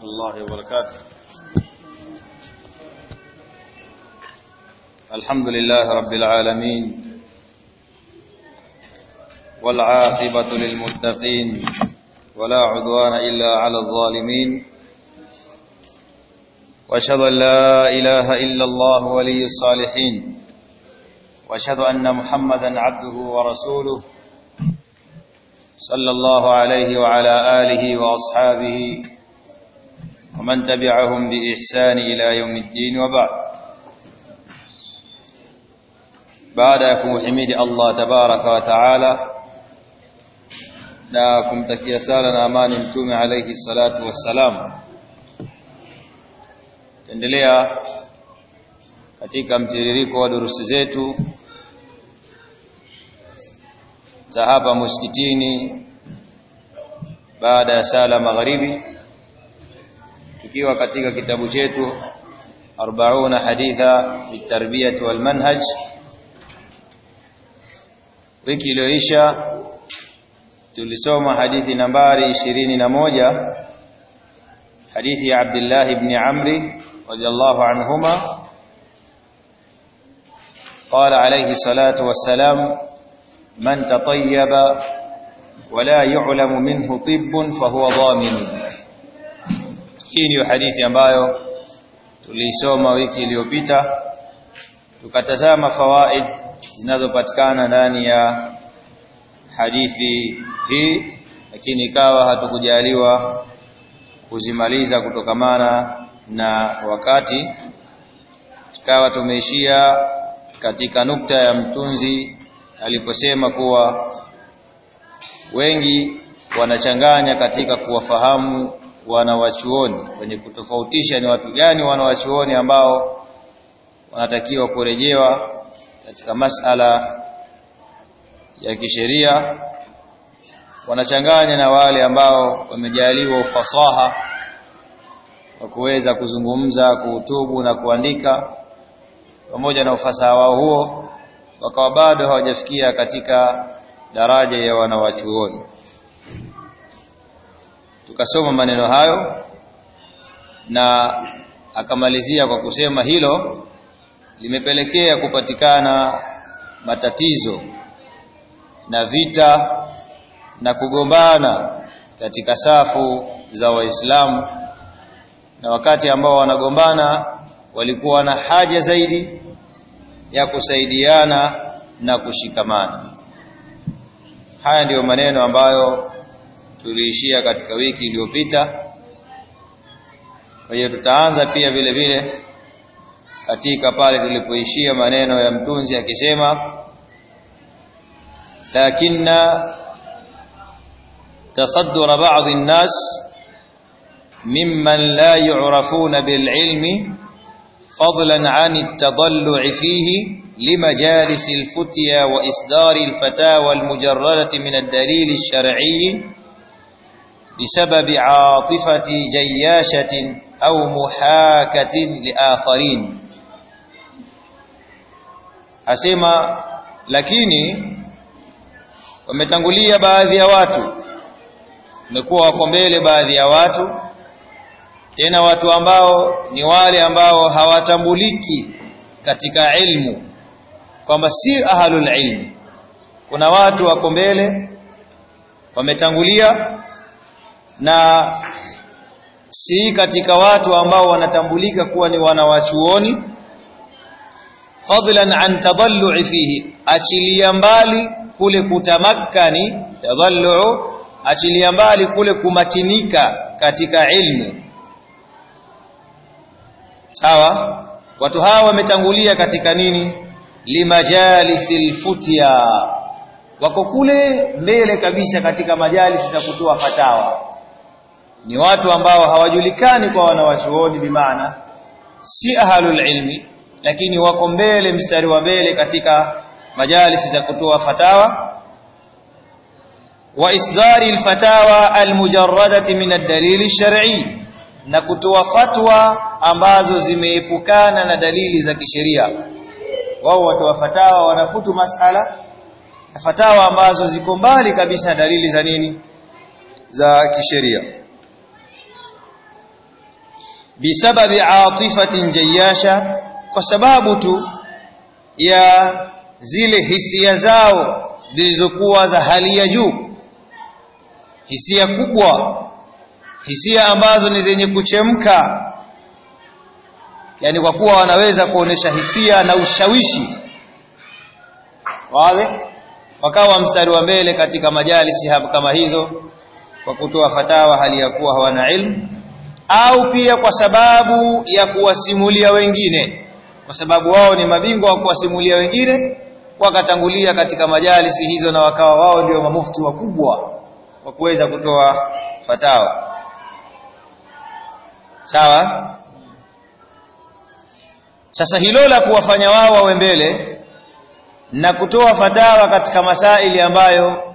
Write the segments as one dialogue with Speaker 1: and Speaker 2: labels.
Speaker 1: ورحمة الله وبركاته. الحمد لله رب العالمين والعاقبة للمتقين ولا عدوان إلا على الظالمين. وأشهد أن لا إله إلا الله ولي الصالحين. وأشهد أن محمدا عبده ورسوله صلى الله عليه وعلى آله وأصحابه ومن تبعهم بإحسان إلى يوم الدين وبعد. بعدكم حميد الله تبارك وتعالى لكم تكيسالنا أمان أنتم عليه الصلاة والسلام. تندليا katika mtiririko wa زيتو. zetu مسكتيني بعد msikitini مغربي. Tukiwa katika kitabu chetu 40 haditha bitarbiyah wal manhaj wiki iliyoisha tulisoma hadithi nambari 21 hadithi ya Abdullah ibn Amri radiyallahu anhuma قال عليه الصلاة والسلام من تطيب ولا يعلم منه طب فهو ضامن hii ndiyo hadithi ambayo tulisoma wiki iliyopita tukatazama fawaid zinazopatikana ndani ya hadithi hii lakini ikawa hatukujaliwa kuzimaliza kutokamana na wakati. Ikawa tumeishia katika nukta ya mtunzi aliposema kuwa wengi wanachanganya katika kuwafahamu wanawachuoni kwenye kutofautisha ni watu gani wanawachuoni ambao wanatakiwa kurejewa katika masala ya kisheria. Wanachanganya na wale ambao wamejaliwa ufasaha wa kuweza kuzungumza kuutubu na kuandika. Pamoja na ufasaha wao huo wakawa bado hawajafikia katika daraja ya wanawachuoni tukasoma maneno hayo na akamalizia kwa kusema hilo limepelekea kupatikana matatizo na vita na kugombana katika safu za waislamu. Na wakati ambao wanagombana walikuwa na haja zaidi ya kusaidiana na kushikamana. Haya ndiyo maneno ambayo tuliishia katika wiki iliyopita kwa hiyo tutaanza pia vile vile katika pale tulipoishia maneno ya mtunzi akisema lakinna tasaddura ba'd an-nas mimman la yu'rafuna bil ilmi fadlan 'an at-tadallu'i fihi لمجالس الفتيا وإصدار الفتاوى المجردة من الدليل الشرعي بسبب عاطفة جياشة أو محاكة لآخرين asema lakini wametangulia baadhi ya watu wamekuwa wako mbele baadhi ya watu tena watu ambao ni wale ambao hawatambuliki katika ilmu kwamba si ahlul ilmi kuna watu wako mbele wametangulia na si katika watu ambao wanatambulika kuwa ni wanawachuoni. Fadlan an tadallu'i fihi achilia mbali kule kutamakkani. Tadallu achilia mbali kule kumakinika katika ilmu. Sawa? Watu hawa wametangulia katika nini? Limajalisil futya. Wako kule mbele kabisa katika majalisi za kutoa fatawa ni watu ambao hawajulikani kwa wanawachuoni bimaana si ahalul ilmi lakini wako mbele mstari wa mbele katika majalisi za kutoa fatawa. Wa isdari alfatawa almujarradati min ad-dalil ash-shar'i na kutoa fatwa ambazo zimeepukana na dalili za kisheria. Wao watoa fatawa wanafutu masala fatawa ambazo ziko mbali kabisa na dalili za nini? Za kisheria bisababi atifatin jayasha kwa sababu tu ya zile hisia zao zilizokuwa za hali ya juu. Hisia kubwa hisia ambazo ni zenye kuchemka. Yani kwa kuwa wanaweza kuonesha hisia na ushawishi. Wale wakawa mstari wa mbele katika majalisi kama hizo kwa kutoa fatawa hali ya kuwa hawana ilmu au pia kwa sababu ya kuwasimulia wengine. Kwa sababu wao ni mabingwa wa kuwasimulia wengine wakatangulia katika majalisi hizo na wakawa wao ndio mamufti wakubwa wa kuweza kutoa fatawa. Sawa? Sasa hilo la kuwafanya wao wawe mbele na kutoa fatawa katika masaili ambayo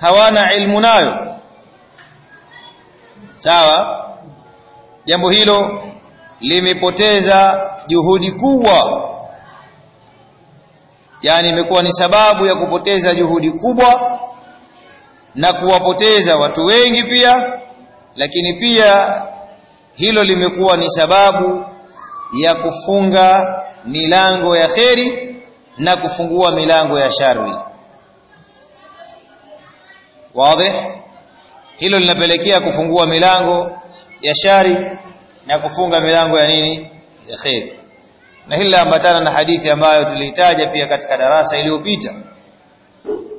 Speaker 1: hawana ilmu nayo. Sawa jambo hilo limepoteza juhudi kubwa. Yani imekuwa ni sababu ya kupoteza juhudi kubwa na kuwapoteza watu wengi pia lakini pia hilo limekuwa ni sababu ya kufunga milango ya kheri na kufungua milango ya shari wazi? Hilo linapelekea kufungua milango ya shari na kufunga milango ya nini? Ya kheri na hili ambatana na hadithi ambayo tulihitaja pia katika darasa iliyopita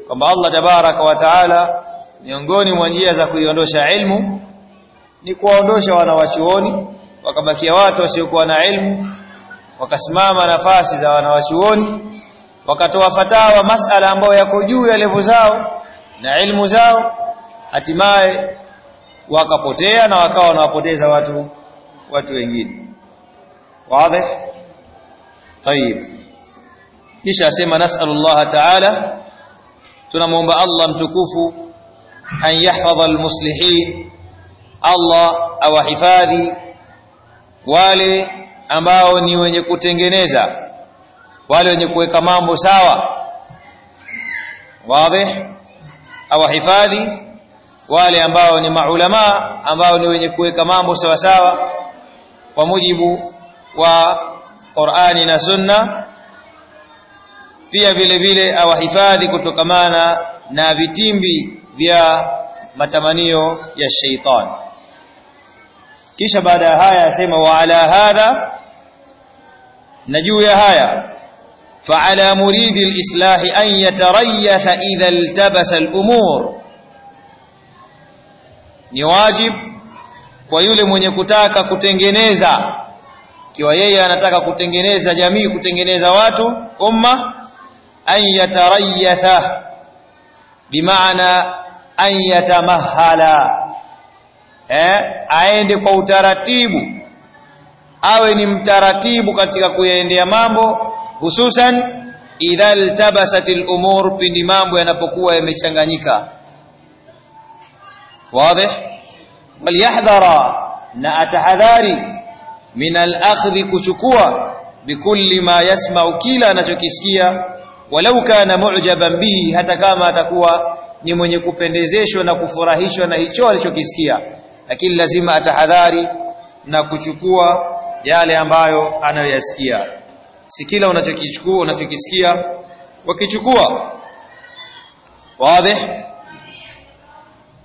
Speaker 1: kwamba Allah tabaraka wa taala miongoni mwa njia za kuiondosha ilmu ni kuwaondosha wanawachuoni wakabakia watu wasiokuwa na ilmu wakasimama nafasi za wanawachuoni wakatoa fatawa masala ambayo yako juu ya levu zao na ilmu zao hatimaye wakapotea na wakawa wanawapoteza watu watu wengine. Wazi? Tayib kisha asema nasallallahu ta'ala tunamuomba Allah mtukufu an yahfadha almuslihin. Allah awahifadhi wale ambao ni wenye kutengeneza wale wenye kuweka mambo sawa. Wazi? Awahifadhi wale ambao ni maulama ambao ni wenye kuweka mambo sawa sawa kwa mujibu wa Qur'ani na Sunna pia vile vile awahifadhi kutokamana na vitimbi vya matamanio ya sheitan kisha baada ya haya asema wa ala hadha na juu ya haya فعلى مريد الإصلاح أن يتريث إذا التبس الأمور ni wajib kwa yule mwenye kutaka kutengeneza kiwa yeye anataka kutengeneza jamii kutengeneza watu umma an yatarayatha bimaana an yatamahala eh aende kwa utaratibu awe ni mtaratibu katika kuyaendea mambo hususan idha iltabasatil umur pindi mambo yanapokuwa yamechanganyika wazi waliyahdhara na atahadhari. Min al-akhdhi kuchukua. Bikulli ma yasma'u. Kila anachokisikia. Walau kana mu'jaban bihi. Hata kama atakuwa ni mwenye kupendezeshwa na kufurahishwa na hicho alichokisikia. Lakini lazima atahadhari na kuchukua yale ambayo anayoyasikia. Si kila unachokichukua unachokisikia wakichukua. Wazi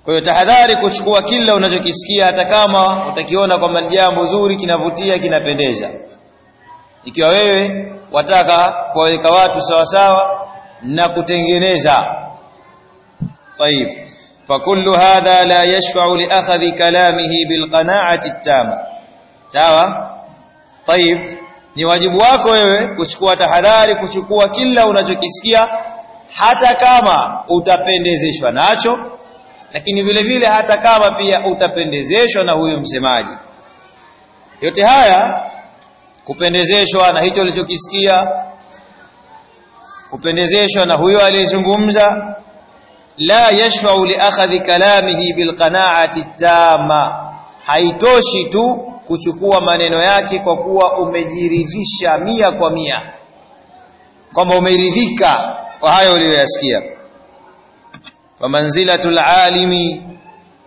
Speaker 1: kwa hiyo tahadhari kuchukua kila unachokisikia hata kama utakiona kwamba ni jambo zuri kinavutia kinapendeza ikiwa wewe wataka kuwaweka watu sawa sawa na kutengeneza طيب فكل هذا لا يشفع لأخذ كلامه بالقناعة التامة sawa طيب ni wajibu wako wewe kuchukua tahadhari kuchukua kila unachokisikia hata kama utapendezeshwa nacho lakini vile vile hata kama pia utapendezeshwa na huyo msemaji. Yote haya kupendezeshwa na hicho ulichokisikia kupendezeshwa na huyo aliyezungumza la yashfa'u li akhadhi kalamihi bil qana'ati tama haitoshi tu kuchukua maneno yake kwa kuwa umejiridhisha mia kwa mia. Kwamba umeridhika kwa hayo uliyoyasikia wa manzilatul alimi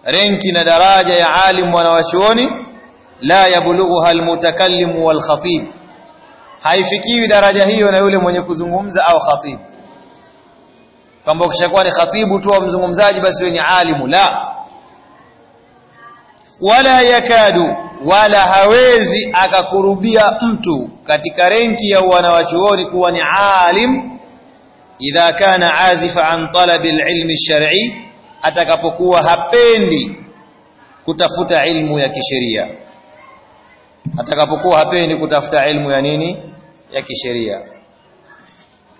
Speaker 1: renki na daraja ya alim wanawachuoni la yablughuha almutakallim wal khatib haifikiwi daraja hiyo na yule mwenye kuzungumza au khatib. Kwamba ukishakuwa ni khatibu tu au mzungumzaji basi wewe ni alimu. La. Wala yakadu wala hawezi akakurubia mtu katika renki ya wanawachuoni kuwa ni alim idha kana azifa an talabi alilmi alshar'i atakapokuwa hapendi kutafuta ilmu ya kisheria. Atakapokuwa hapendi kutafuta ilmu ya nini? Ya kisheria.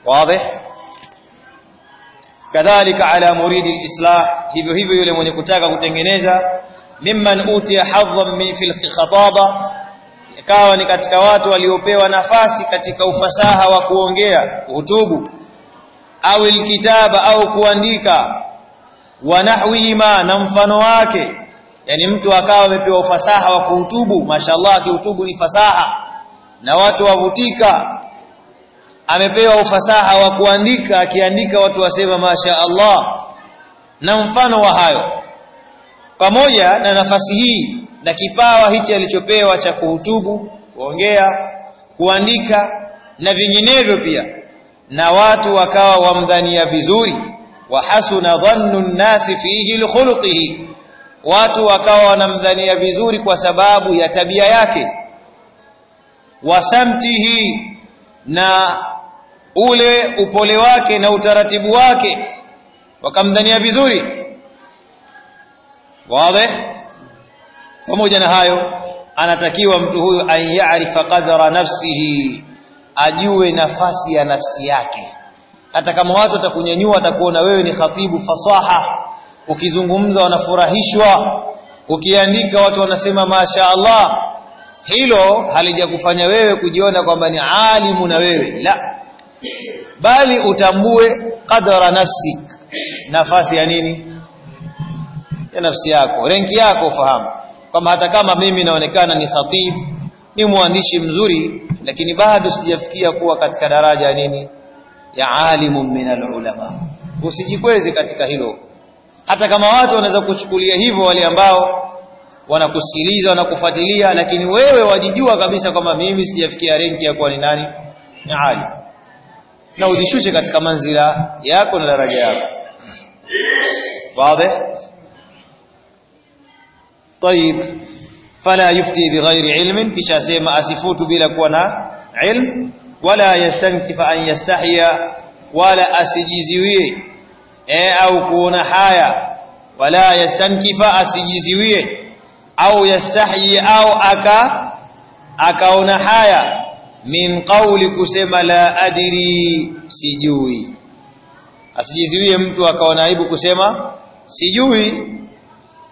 Speaker 1: Wazi? Kadhalika ala muridi alislah hivyo hivyo yule mwenye kutaka kutengeneza mimman utiya hadhan min fil khitaba ikawa ni katika watu waliopewa nafasi katika ufasaha wa kuongea hutubu au alkitaba au kuandika wa nahwihima na mfano wake. Yani mtu akawa amepewa ufasaha wa kuhutubu mashallah akihutubu ni fasaha. Na watu wavutika amepewa ufasaha wa kuandika akiandika watu wasema masha Allah na mfano wa hayo pamoja na nafasi hii na kipawa hichi alichopewa cha kuhutubu kuongea kuandika na vinginevyo pia na watu wakawa wamdhania vizuri. Wa hasuna dhannu nnasi fihi likhuluqihi watu wakawa wanamdhania vizuri kwa sababu ya tabia yake. Wa samtihi na ule upole wake na utaratibu wake. Wakamdhania vizuri. Wazi pamoja na hayo anatakiwa mtu huyu an ya'rifa qadra nafsihi ajue nafasi ya nafsi yake. Hata kama watu watakunyanyua watakuona wewe ni khatibu fasaha. Ukizungumza wanafurahishwa. Ukiandika watu wanasema masha Allah hilo halijakufanya wewe kujiona kwamba ni alimu na wewe. La. Bali utambue qadra nafsi nafasi ya nini? Ya nafsi yako. Renki yako ufahamu. Kwamba hata kama mimi naonekana ni khatib ni mwandishi mzuri lakini bado sijafikia kuwa katika daraja ya nini ya alimu min alulama usijikweze katika hilo hata kama watu wanaweza kuchukulia hivyo wale ambao wanakusikiliza wanakufuatilia lakini wewe wajijua kabisa kwamba mimi sijafikia renki ya kuwa ni nani ni alim na ujishushe katika manzila yako na daraja yako wazi طيب fala yufti bighairi ilmin kisha asema asifutu bila kuwa na ilm. Wala yastankifa an yastahya wala asijiziwie e, au kuona haya. Wala yastankifa asijiziwie au yastahyi au aka akaona haya. Min qawli kusema la adiri sijui. Asijiziwie mtu akaona aibu kusema sijui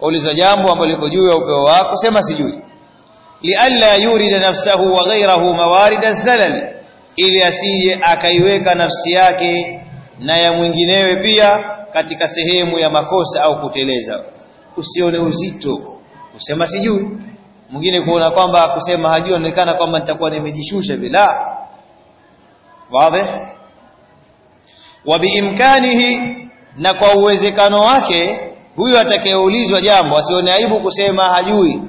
Speaker 1: uliza jambo ambalo liko juu ya upeo wako sema sijui. Lialla yurida nafsahu wa ghayrahu mawarid az-zalal ili asije akaiweka nafsi yake na ya mwinginewe pia katika sehemu ya makosa au kuteleza. Usione uzito. Kusema sijui. Mwingine kuona kwamba kusema hajui anaonekana kwamba nitakuwa nimejishusha bila wazi. Wa biimkanihi na kwa uwezekano wake huyu atakayeulizwa jambo asione aibu kusema hajui.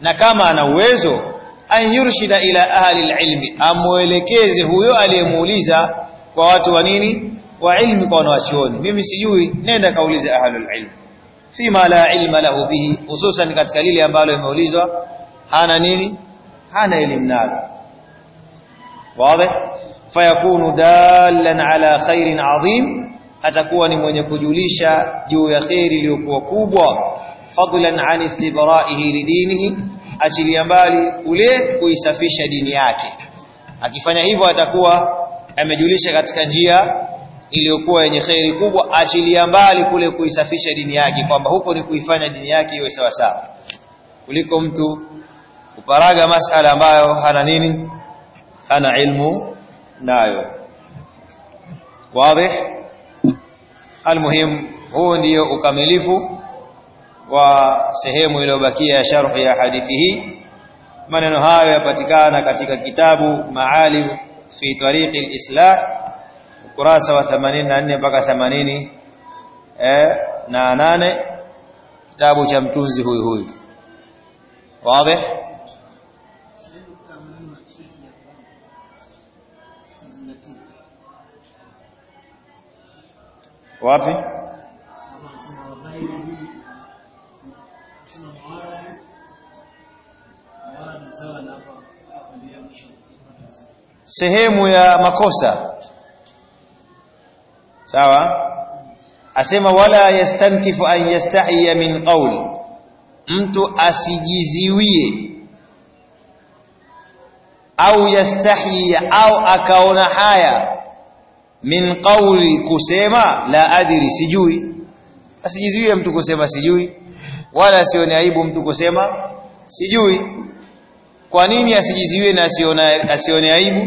Speaker 1: Na kama ana uwezo an yurshida ila ahli alilmi amuelekeze huyo aliyemuuliza kwa watu wa nini? Wa ilmi kwa wanawachuoni. Mimi sijui nenda kaulize ahli alilm. Fima la ilma lahu bihi hususan katika lile ambalo imeulizwa hana nini? Hana elimu nalo. Wazi? Fayakunu dalan ala khairin adhim atakuwa ni mwenye kujulisha juu ya khairi iliyokuwa kubwa. Fadlan an istibra'ihi lidinihi achilia mbali ule kuisafisha dini yake. Akifanya hivyo atakuwa amejulisha katika njia iliyokuwa yenye khairi kubwa achilia mbali kule kuisafisha dini yake kwamba huko ni kuifanya dini yake iwe sawa sawa. Kuliko mtu kuparaga masala ambayo hana nini hana ilmu nayo. Wazi almuhim huu ndiyo ukamilifu wa sehemu iliyobakia ya sharh ya hadithi hii. Maneno hayo yapatikana katika kitabu maalim fi tariqi al-islah ukurasa wa 84 mpaka 80 eh na 8 kitabu cha mtunzi huyu huyu. Wazi wapi? Sehemu ya makosa. Sawa? Asema wala yastankifu an yastahiya min qawl. Mtu asijiziwie au yastahiya au akaona haya min qawli kusema la adri sijui. Asijizuie mtu kusema sijui wala asione aibu mtu kusema sijui. Kwa nini asijiziwie na asione asione aibu?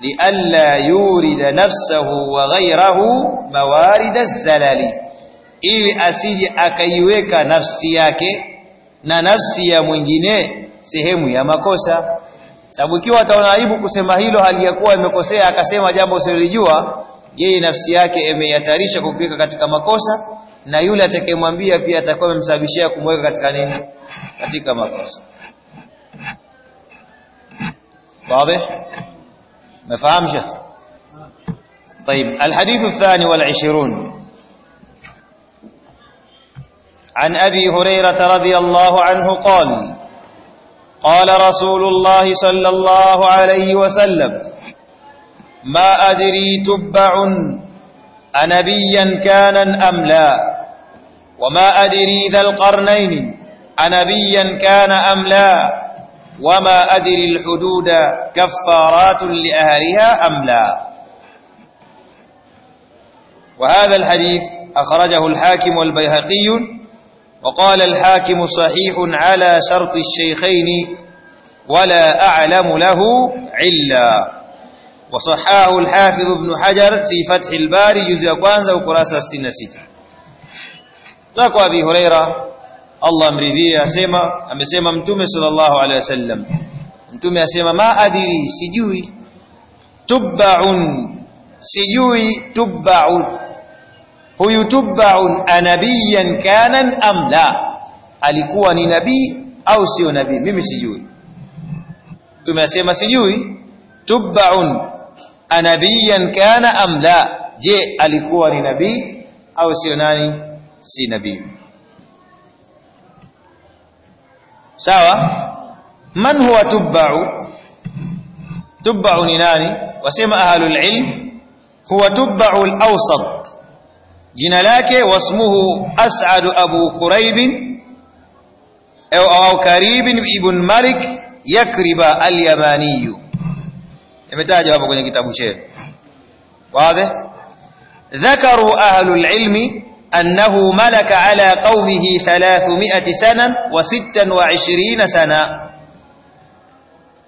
Speaker 1: Lialla yurida nafsahu wa ghayrahu mawarid az-zalali ili asije akaiweka nafsi yake na nafsi ya mwingine sehemu ya makosa sababu ikiwa ataona aibu kusema hilo hali ya kuwa imekosea akasema jambo usilijua yeye nafsi yake imehatarisha kupika katika makosa na yule atakayemwambia pia atakuwa amemsababishia kumweka katika nini katika makosa واضح مفهوم شيخ طيب الحديث الثاني والعشرون عن أبي هريرة رضي الله عنه قال قال رسول الله صلى الله عليه وسلم ما أدري تبع أنبيا كان أم لا وما أدري ذا القرنين أنبيا كان أم لا وما أدري الحدود كفارات لأهلها أم لا. وهذا الحديث أخرجه الحاكم والبيهقي وقال الحاكم صحيح على شرط الشيخين ولا أعلم له علا. وصحاه الحافظ ابن حجر في فتح الباري جزء قوانزة وقراسة ستين ستة. تقوى أبي هريرة الله مرذي أسيما سيما أمتم صلى الله عليه وسلم أمتم أسيما ما أدري سجوي تبع سجوي تبع huyu tubbaun anabiyan kanan am la alikuwa ni nabii au sio nabii mimi sijui mtume asema sijui tubbaun anabiyan kana am la je alikuwa ni nabii au sio nani si nabii sawa man huwa tubba'u tubba'u ni nani wasema ahlul ilm huwa tubba'u al-awsat jina lake wasmuhu as'ad abu quraib au au karib ibn malik yakriba al-yamani imetajwa hapo kwenye kitabu chetu wazi ذكروا أهل العلم أنه ملك على قومه ثلاثمائة سنة وستا وعشرين سنة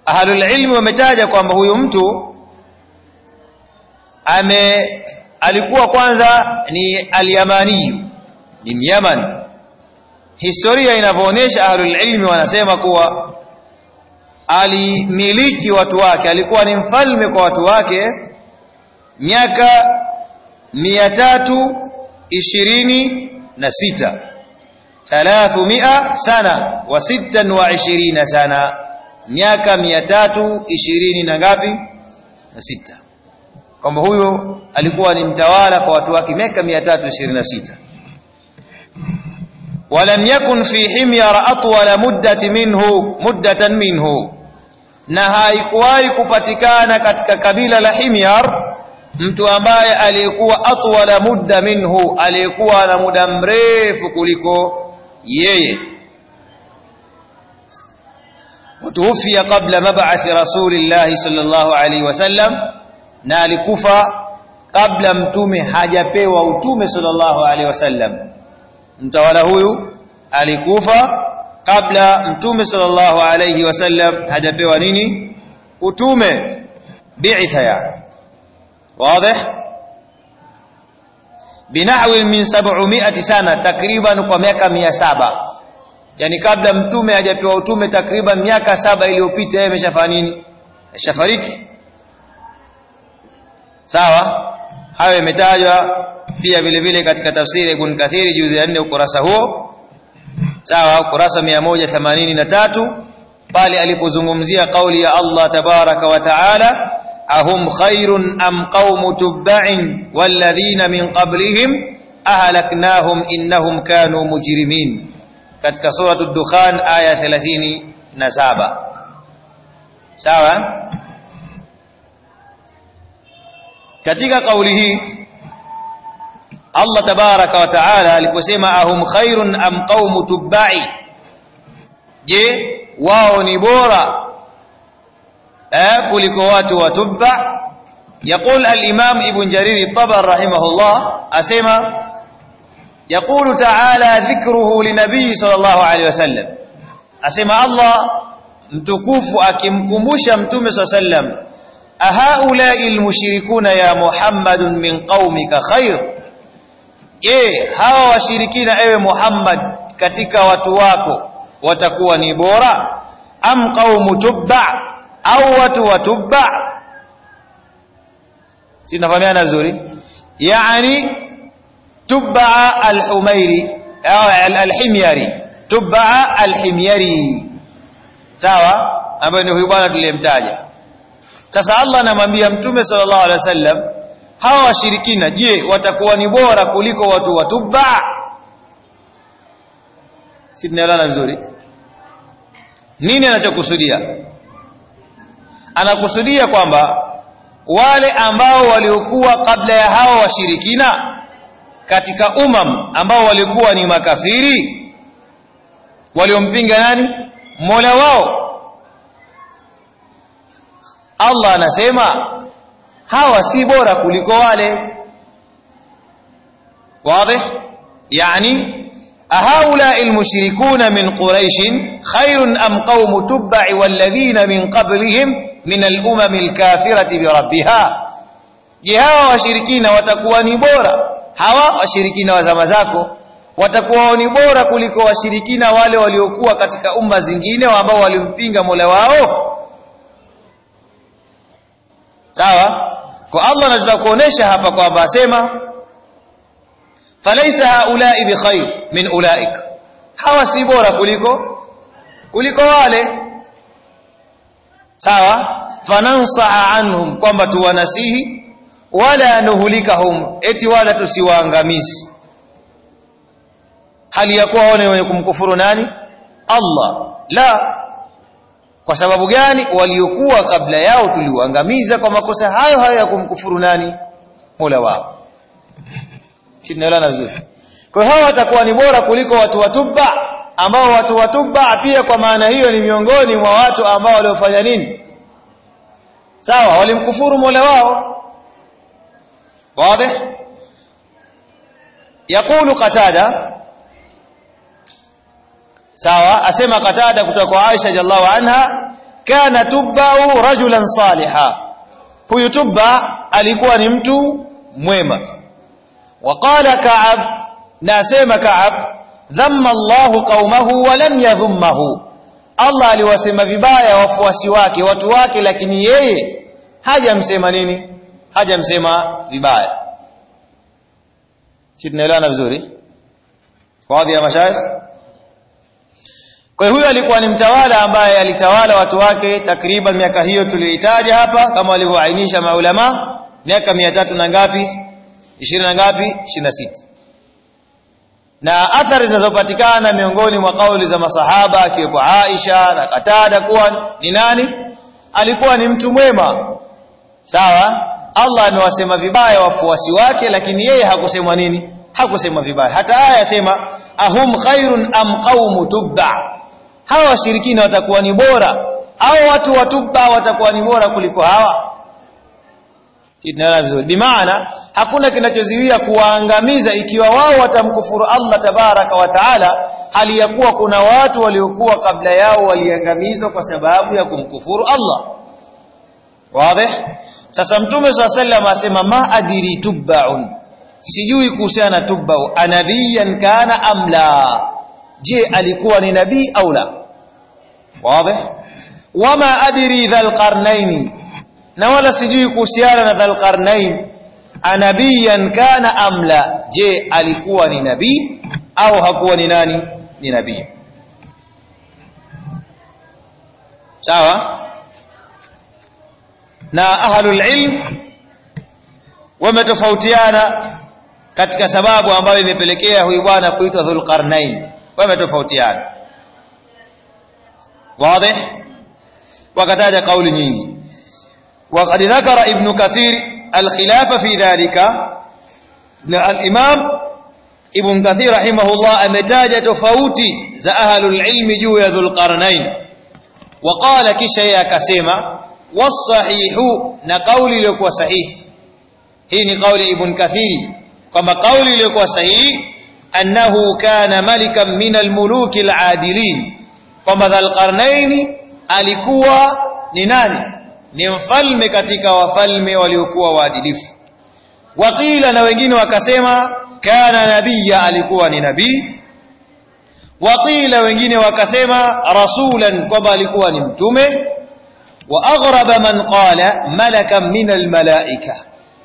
Speaker 1: أهل العلم ومتاجة kwamba huyu mtu ame alikuwa kwanza ni al-Yamani ni yaman historia inavyoonyesha ahlul ilmi wanasema kuwa alimiliki watu wake alikuwa ni mfalme kwa watu wake miaka mia tatu ishirini na sita. Thalathumia sana wa sittan wa ishirina sana. Miaka mia tatu ishirini na ngapi? Na sita kwamba huyo alikuwa ni mtawala kwa watu wake miaka mia tatu ishirini na sita ولم يكن في حمير أطول مدة منه مدة منه na haikuwahi kupatikana katika kabila la Himyar mtu ambaye aliyekuwa atwala mudda minhu aliyekuwa na muda mrefu kuliko yeye watuufia qabla mab'ath rasulillah sallallahu alaihi wasallam na alikufa kabla mtume hajapewa utume sallallahu alaihi wasallam. Mtawala huyu alikufa kabla mtume sallallahu alaihi wasallam hajapewa nini? Utume. Bi'tha ya wazi? Binahwi min 700 sana takriban kwa miaka 700 yani kabla mtume hajapewa utume takriban miaka saba iliyopita yeye ameshafanya nini? Ashafariki sawa? Hayo yametajwa pia vile vile katika tafsiri Ibn Kathiri juzi ya 4 ukurasa huo. Sawa? Ukurasa 183 pale alipozungumzia kauli ya Allah tabaraka wa taala ahum khairun am qaumu tubba'in walladhina min qablihim ahlaknahum innahum kanu mujrimin. Katika suratul dukhan aya 37 sawa katika kauli hii Allah tabaraka wa taala aliposema ahum khairun am qaumu tubba'i je wao ni bora eh kuliko watu wa tubba يقول الإمام ابن جرير الطبر رحمه الله أسمى يقول تعالى ذكره لنبي صلى الله عليه وسلم أسمى الله mtukufu akimkumbusha mtume صلى الله ahaulai almushrikuna ya Muhammadun min qaumika khair? Je hawa washirikina ewe Muhammad katika watu wako watakuwa ni bora? Am qaumu tubba au watu wa tubba? Sinafahamiana vizuri? Yani tubba al-humairi au al-himyari tubba al-himyari. Sawa? Ambaye ni huyu bwana tuliyemtaja sasa Allah anamwambia mtume sallallahu alaihi wasallam hawa washirikina je watakuwa ni bora kuliko watu wa tubba? Si vizuri? Nini anachokusudia? Anakusudia kwamba wale ambao waliokuwa kabla ya hao washirikina katika umam ambao walikuwa ni makafiri waliompinga nani? Mola wao Allah anasema hawa si bora kuliko wale wazi yani أهؤلاء المشركون من قريش خير أم قوم تبع والذين من قبلهم من الأمم الكافرة بربها جهاوا washirikina watakuwa ni bora hawa washirikina wa zama zako watakuwa ni bora kuliko washirikina wale waliokuwa katika umma zingine ambao walimpinga Mola wao Sawa? Kwa Allah anataka kuonesha hapa kwamba asema falaisa haulai bikhair min ulaik. Hawa si bora kuliko kuliko wale. Sawa? Fanansaha anhum kwamba tuwanasihi wala nuhulikahum eti wala tusiwaangamizi. Hali ya kuwa wale wenye kumkufuru nani? Allah. La kwa sababu gani waliokuwa kabla yao tuliwaangamiza kwa makosa hayo hayo ya kumkufuru nani Mola wao Sinaelewana vizuri. Kwa hiyo hawa watakuwa ni bora kuliko watu watuba ambao watu watuba pia kwa maana hiyo ni miongoni mwa watu ambao waliofanya nini? Sawa, walimkufuru Mola wao. Wazi? Yakulu Qatada sawa? Asema katada kutoka kwa Aisha jallahu anha kana tubbau rajulan saliha huyu tubba alikuwa ni mtu mwema. Waqala ka'ab na asema ka'ab dhamma Allah qaumahu wa lam yadhummahu. Allah aliwasema vibaya wafuasi wake watu wake lakini yeye hajamsema nini? Hajamsema vibaya. Si tunaelewana vizuri? Baadhi ya mashaikh kwa huyo alikuwa ni mtawala ambaye alitawala watu wake takriban miaka hiyo tuliyoitaja hapa kama walivyoainisha maulama miaka 300 na ngapi? Ishirini na ngapi? Ishirini na sita. Na athari zinazopatikana miongoni mwa kauli za masahaba akiwepo Aisha na Katada kuwa ni nani? Alikuwa ni mtu mwema. Sawa? Allah amewasema vibaya wafuasi wake lakini yeye hakusema nini? Hakusema vibaya. Hata aya yasema ahum khairun am qaumu tubba hawa washirikina watakuwa ni bora. Au watu watuba watakuwa ni bora kuliko hawa. Tunaelewa vizuri? Bimaana hakuna kinachoziwia kuwaangamiza ikiwa wao watamkufuru Allah tabaraka wa taala hali ya kuwa kuna watu waliokuwa kabla yao waliangamizwa kwa sababu ya kumkufuru Allah. Wazi? Sasa mtume swalla sallam asema ma adiri tubaun sijui kuhusiana tubau anabiyan kana amla je alikuwa ni nabii au la? Wazi. Wama adri dhal qarnain na wala sijui kuhusiana na dhal qarnain. Anabiyan kana amla je alikuwa ni nabii au hakuwa ni nani? Ni nabii. Sawa? Na ahlul ilm wametofautiana katika sababu ambayo imepelekea huyu bwana kuitwa Dhulqarnain wametofautiana يعني؟ واضح؟ وكذلك قول نيني وقد ذكر ابن كثير الخلاف في ذلك الإمام ابن كثير رحمه الله أمتاج تفوتي زأهل العلم جوي ذو القرنين. وقال كشيا كسيما والصحيح نقول لك وصحيح. هي نقول ابن كثير. كما قول لك وصحيح annahu kana malikan min almuluki aladilin kwamba dhalqarnaini alikuwa ni nani? Ni mfalme katika wafalme waliokuwa waadilifu. Wakila na wengine wakasema kana nabiyya alikuwa ni nabii. Wakila wengine wakasema rasulan kwamba alikuwa ni mtume. Wa aghraba man qala malakan min almalaika.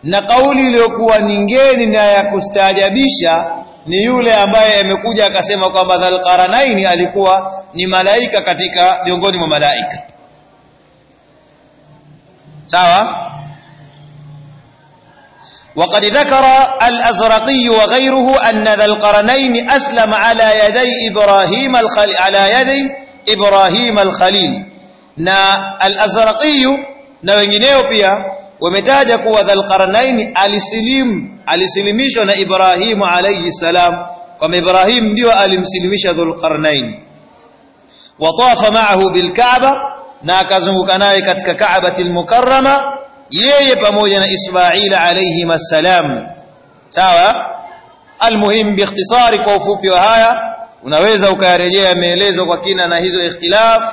Speaker 1: Na kauli iliyokuwa ni ngeni na ya kustaajabisha ni yule ambaye amekuja akasema kwamba Dhulqarnaini alikuwa ni malaika katika miongoni mwa malaika sawa وقد ذكر الأزرقي وغيره أن ذا القرنين أسلم على يدي إبراهيم الخليل على يدي إبراهيم الخليل na al-Azraqi na wengineo pia wametaja kuwa Dhulqarnain alisilimu alisilimishwa na Ibrahimu alayhi salam kwamba Ibrahim ndio alimsilimisha Dhulqarnain watafa ma'ahu bilkaaba na akazunguka naye katika Kaabatil Mukarrama yeye pamoja na Ismail alayhi salam. Sawa? Almuhim biikhtisari kwa ufupi wa haya unaweza ukayarejea maelezo kwa kina na hizo ikhtilaf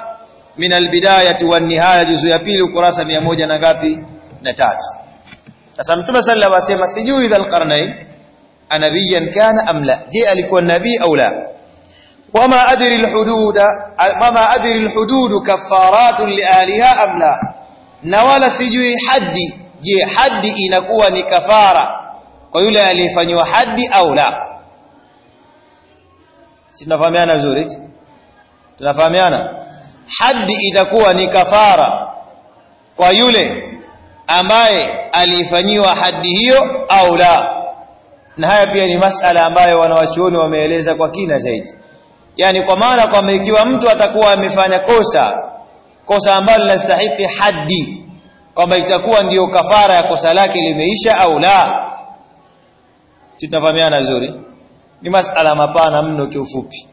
Speaker 1: min albidayati wan nihaya juzu ya pili ukurasa 100 na ngapi na sasa mtume sallallahu alayhi wasallam sijui dhal qarnain anabiyan kana am la je alikuwa nabii au la wama adri alhudud wama adri alhudud kaffarat li ahliha am la na wala sijui haddi je haddi inakuwa ni kafara kwa yule aliyefanywa haddi au la si tunafahamiana vizuri tunafahamiana haddi itakuwa ni kafara kwa yule ambaye alifanyiwa haddi hiyo au la. Na haya pia ni masala ambayo wanawachuoni wameeleza kwa kina zaidi. Yani kwa maana kwamba ikiwa mtu atakuwa amefanya kosa kosa ambalo linastahili haddi kwamba itakuwa ndiyo kafara ya kosa lake limeisha au la. Tutafahamiana nzuri ni masala mapana mno kiufupi.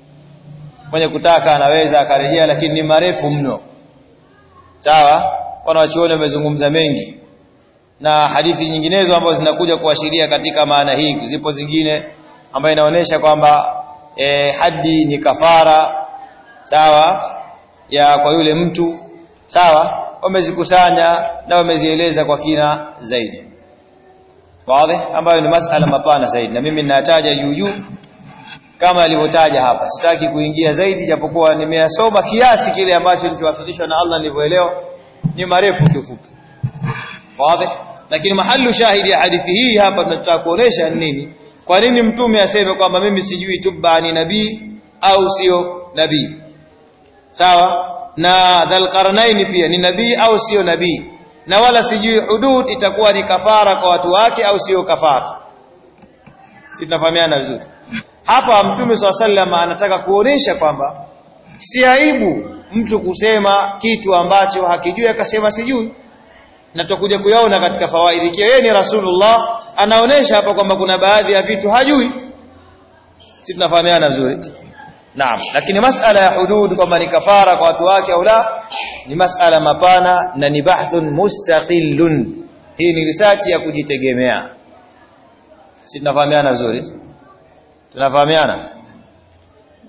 Speaker 1: Mwenye kutaka anaweza akarejea lakini ni marefu mno. Sawa? Wanawachuoni wamezungumza mengi na hadithi nyinginezo ambazo zinakuja kuashiria katika maana hii. Zipo zingine ambayo inaonesha kwamba e, haddi ni kafara sawa ya kwa yule mtu sawa. Wamezikusanya na wamezieleza kwa kina zaidi. Wazi? Ambayo ni masala mapana zaidi. Na mimi ninataja juu juu kama alivyotaja hapa. Sitaki kuingia zaidi japokuwa nimeyasoma kiasi kile ambacho nilichowafikishwa na Allah nilivyoelewa. Ni marefu kifupi wazi lakini mahallu shahidi ya hadithi hii hapa tunataka kuonesha nini? Kwa nini mtume aseme kwamba mimi sijui tuba ni nabii au sio nabii? Sawa? Na dhalqarnain pia ni nabii au sio nabii? Na wala sijui hudud itakuwa ni kafara kwa watu wake au sio kafara? Si tunafahamiana vizuri? Hapa mtume swalla sallam anataka kuonesha kwamba si aibu mtu kusema kitu ambacho hakijui akasema sijui na tutakuja kuyaona katika fawaidhi ikiwa yeye ni rasulullah anaonesha hapa kwamba kuna baadhi ya vitu hajui si tunafahamiana vizuri Naam, lakini masala ya hudud kwamba ni kafara kwa watu wake au la ni masala mapana na ni bahthun mustaqillun. Hii ni research ya kujitegemea. Si tunafahamiana vizuri? Tunafahamiana?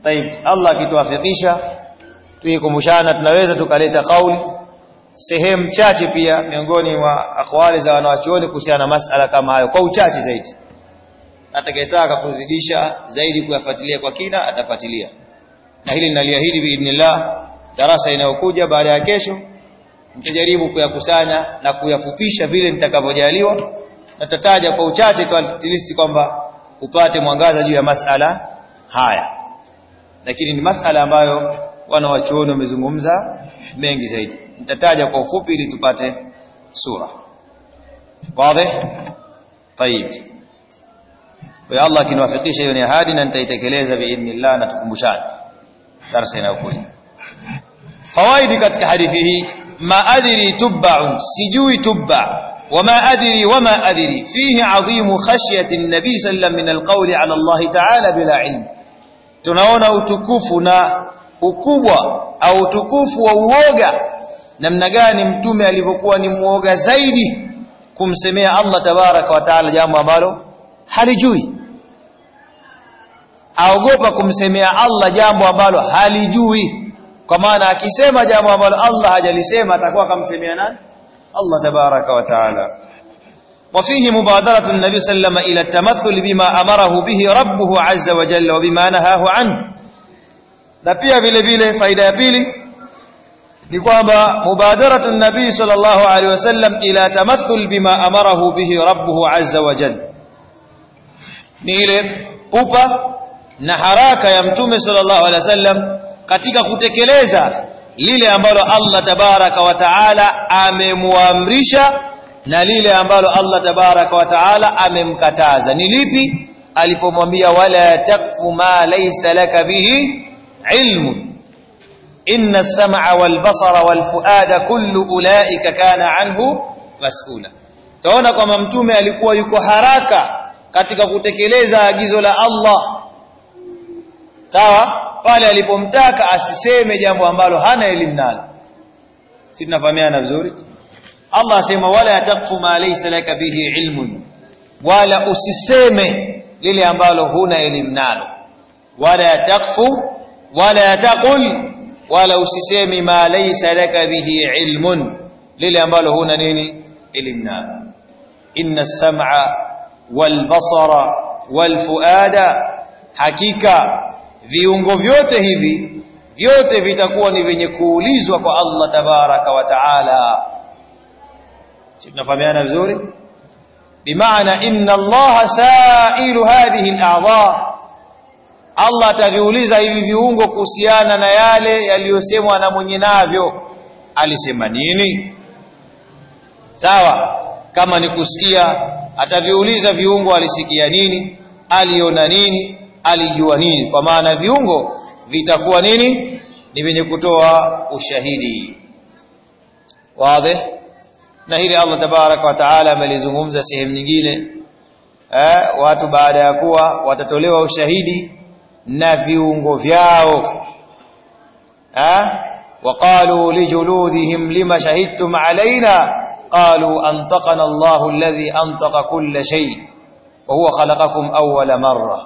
Speaker 1: tayeb Allah akituwafikisha tuikumbushana tunaweza tukaleta kauli sehemu chache pia miongoni mwa akwali za wanawachuoni kuhusiana na masala kama hayo kwa uchache zaidi. Atakayetaka kuzidisha zaidi kuyafuatilia kwa kina atafuatilia. Na hili ninaliahidi biidhnillah darasa inayokuja baada ya kesho nitajaribu kuyakusanya na kuyafupisha vile nitakavyojaliwa. Natataja kwa uchache tu at least kwamba upate mwangaza juu ya masala haya. Lakini ni masala ambayo wanawachuoni wamezungumza mengi zaidi nitataja kwa ufupi ili tupate sura wazi طيب kwa Allah akiniwafikisha hiyo ni ahadi na nitaitekeleza biidhnillah na tukumbushane darasa inayokuja fawaidi katika hadithi hii ma adri tubba'un sijui tubba وما أدري وما أدري فيه عظيم خشية النبي صلى الله عليه وسلم من القول على الله تعالى بلا علم tunaona utukufu na ukubwa au utukufu wa uoga namna gani mtume alivyokuwa ni muoga zaidi kumsemea Allah tabaraka wa taala jambo ambalo halijui aogopa kumsemea Allah jambo ambalo halijui kwa maana akisema jambo ambalo Allah hajalisema atakuwa akamsemea nani Allah tabaraka wa taala وفيه مبادرة النبي صلى الله عليه وسلم إلى التمثل بما أمره به ربه عز وجل وبما نهاه عنه na pia vile vile faida ya pili ni kwamba mubadaratu nabii sallallahu alaihi wasallam ila tamathul bima amarahu bihi rabbuhu azza wa jalla. Ni ile pupa na haraka ya mtume sallallahu alaihi wasallam katika kutekeleza lile ambalo Allah tabaraka wa taala amemuamrisha na lile ambalo Allah tabaraka wa taala amemkataza. Ni lipi? Alipomwambia wala takfu ma laysa laka bihi ilmu inna as-sam'a wal basara wal fuada kullu ulaika kana anhu mas'ula. Taona kwamba mtume alikuwa yuko haraka katika kutekeleza agizo la Allah. Sawa? Pale alipomtaka asiseme jambo ambalo hana elimu nalo. Si tunafahamiana vizuri? Allah asema wala taqfu ma laysa laka bihi ilmun. Wala usiseme lile ambalo huna elimu nalo. Wala taqfu wala taqul wala usisemi ma laysa laka bihi ilmun lile ambalo huna nini elimu nalo inna as-sam'a wal basara wal fuada hakika viungo vyote hivi vyote vitakuwa ni vyenye kuulizwa kwa Allah tabaraka wa taala tunafahamiana vizuri bimaana inna Allah sa'ilu hadhihi al-a'dha Allah ataviuliza hivi viungo kuhusiana na yale yaliyosemwa na mwenye navyo. Alisema nini? Sawa kama ni kusikia ataviuliza viungo alisikia nini aliona nini alijua nini. Kwa maana viungo vitakuwa nini? Ni vyenye kutoa ushahidi. Wazi? Na hili Allah tabaraka wa taala amelizungumza sehemu nyingine. Eh, watu baada ya kuwa watatolewa ushahidi na viungo vyao eh, وقالوا لجلودهم لما شهدتم علينا قالوا أنطقنا الله الذي أنطق كل شيء وهو خلقكم أول مرة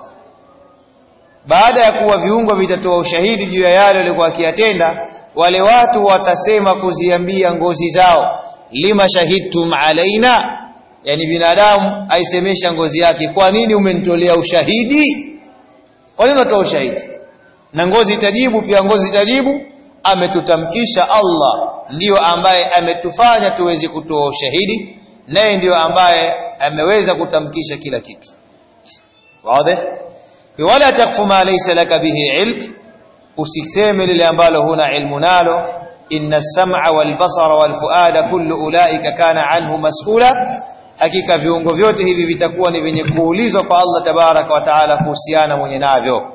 Speaker 1: baada ya kuwa viungo vitatoa ushahidi juu ya yale walikuwa wakiyatenda wale watu watasema kuziambia ngozi zao lima shahidtum alaina yani binadamu aisemesha ngozi yake kwa nini umenitolea ushahidi Kwa watoa ushahidi? Na ngozi itajibu pia ngozi itajibu. Ametutamkisha Allah ndiyo ambaye ametufanya tuweze kutoa ushahidi naye ndiyo ambaye ameweza kutamkisha kila kitu. Wazi? Wala takfu ma laysa laka bihi ilm usiseme lile ambalo huna ilmu nalo. Inna as-sam'a wal basara wal fuada kullu ulaika kana anhu mas'ula hakika viungo vyote hivi vitakuwa ni vyenye kuulizwa kwa Allah tabaraka wa taala kuhusiana mwenye navyo.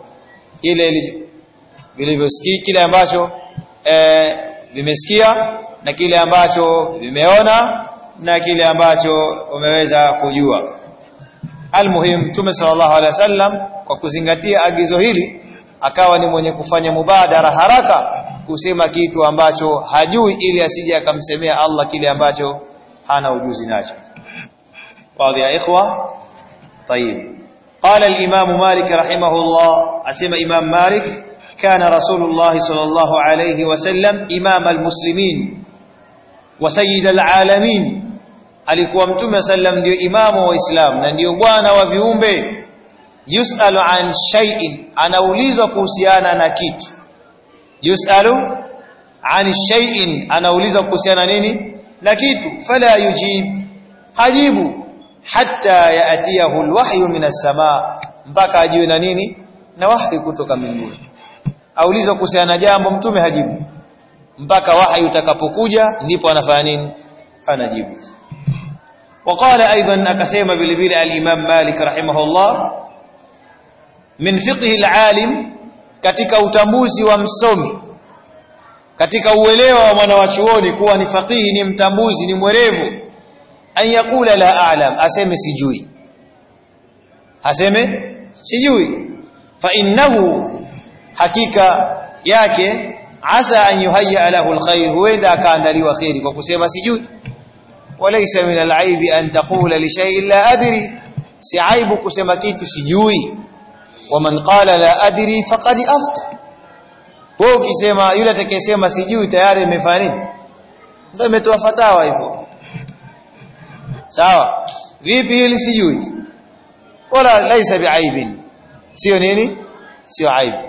Speaker 1: Kile vilivyosikia kile ambacho eh, vimesikia na kile ambacho vimeona na kile ambacho umeweza kujua. Almuhim mtume sallallahu alaihi wasallam kwa kuzingatia agizo hili akawa ni mwenye kufanya mubadara haraka kusema kitu ambacho hajui ili asije akamsemea Allah kile ambacho hana ujuzi nacho واضح يا إخوة طيب قال الإمام مالك رحمه الله أسمى إمام مالك كان رسول الله صلى الله عليه وسلم إمام المسلمين وسيد العالمين alikuwa mtume sallam ndio imamu wa Islam na ndio bwana wa viumbe yusalu an shay'in anaulizwa kuhusiana na kitu yusalu an shay'in anaulizwa kuhusiana nini na kitu fala yujib hajibu hatta yaatiyahu alwahyu minas samaa mpaka ajiwe na nini na wahyi kutoka mbinguni aulizwa kuhusiana na jambo mtume hajibu mpaka wahyi utakapokuja ndipo anafanya nini anajibu وقال ايضا akasema vile vile al-Imam Malik rahimahullah min fiqhi al-alim katika utambuzi wa msomi katika uelewa wa mwanawachuoni kuwa ni faqihi ni mtambuzi ni mwerevu an yakula la a'lam aseme sijui aseme sijui fa innahu hakika yake asa an yuhayya lahu alkhair huenda akaandaliwa khairi kwa kusema sijui walaysa min alaibi an taqula li shay'in la adri si aibu kusema kitu sijui waman qala la adri faqad afta wewe ukisema yule atakayesema sijui tayari imefanya nini ndio imetoa fatawa hivyo sawa vipi hili sijui wala laisa biaibin sio nini sio aibu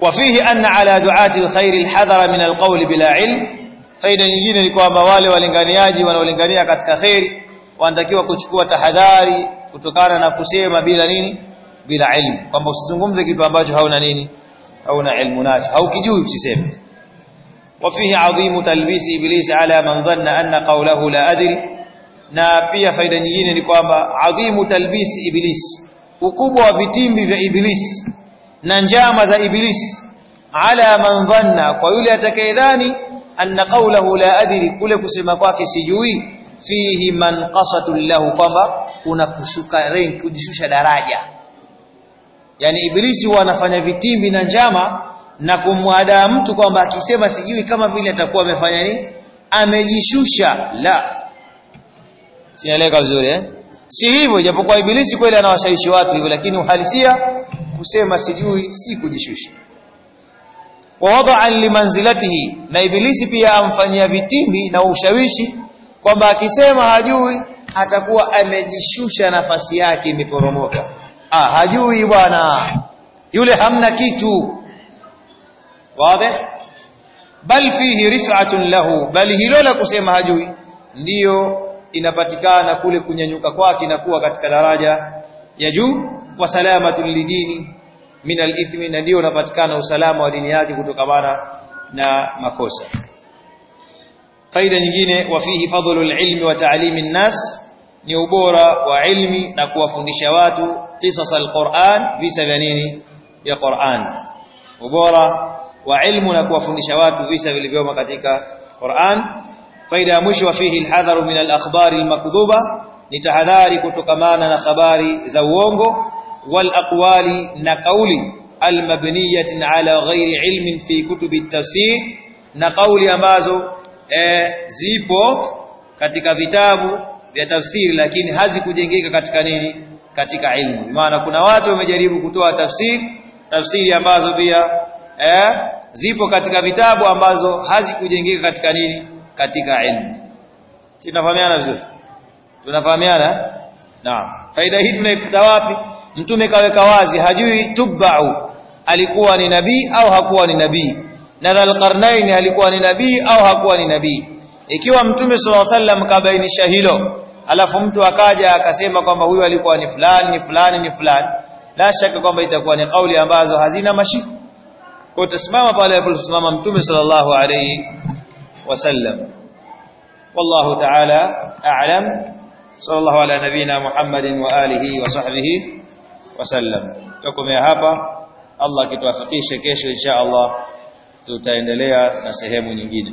Speaker 1: وفيه أن على دعاة الخير الحذر من القول بلا علم faida nyingine ni kwamba wale walinganiaji wanaolingania katika khairi wanatakiwa kuchukua tahadhari kutokana na kusema bila nini bila ilmu kwamba usizungumze kitu ambacho hauna nini hauna ilmu nacho haukijui usiseme وفيه عظيم تلبيس ابليس على من ظن ان قوله لا ادري na pia faida nyingine ni kwamba adhimu talbisi iblis ukubwa wa vitimbi vya iblis na njama za iblis ala man dhanna kwa yule atakayedhani anna qawlahu la adri kule kusema kwake sijui fihi manqasatun lahu kwamba kuna kushuka rank kujishusha daraja yani ibilisi huwa anafanya vitimbi na njama na kumwadaa mtu kwamba akisema sijui kama vile atakuwa amefanya nini amejishusha. La. Sinaeleka vizuri eh? Si hivyo japokuwa ibilisi kweli anawashawishi watu hivyo lakini uhalisia kusema sijui si kujishusha. Wa wadaa limanzilatihi na ibilisi pia amfanyia vitimbi na ushawishi kwamba akisema hajui atakuwa amejishusha nafasi yake imeporomoka. Ah hajui bwana. Yule hamna kitu wazi? Bal fihi rif'atun lahu. Bal hilo la kusema hajui ndiyo inapatikana kule kunyanyuka kwake na kuwa katika daraja ya juu. Wa salamatul lidini min alithmi na ndio unapatikana usalama wa dini yake kutokamana na makosa. Faida nyingine wa fihi fadlul ilmi wa ta'limi nas ni ubora wa ilmi na kuwafundisha watu qisas al-Qur'an visa vya nini? Ya Qur'an. Ubora wa ilmu na kuwafundisha watu visa vilivyomo katika Qur'an. Faida ya mwisho fihi al-hadharu min alakhbari almakdhuba ni tahadhari kutokamana na habari za uongo wal aqwali na kauli almabniyatin ala ghairi ilmin fi kutubi at-tafsir na kauli ambazo e, zipo katika vitabu vya tafsiri lakini hazikujengeka katika nini? Katika ilmu. Maana kuna watu wamejaribu kutoa tafsiri tafsiri ambazo pia eh, zipo katika vitabu ambazo hazikujengeka katika nini? Katika ilmu. Si tunafahamiana vizuri? Tunafahamiana? Naam. Faida hii tunaipata wapi? Mtume kaweka wazi hajui tubbau alikuwa ni nabii au hakuwa ni nabii. Na dhalqarnaini alikuwa ni nabii au hakuwa ni nabii. Ikiwa mtume sallallahu alaihi wasallam kabainisha hilo alafu mtu akaja akasema kwamba huyu alikuwa ni fulani ni fulani ni fulani la shaka kwamba itakuwa ni kauli ambazo hazina mashiko kwa utasimama pale aliposimama mtume sallallahu alaihi wasallam wallahu ta'ala a'lam sallallahu ala nabina muhammadin wa alihi wa sahbihi wasallam tukomea hapa Allah akituwafikishe kesho insha Allah tutaendelea na sehemu nyingine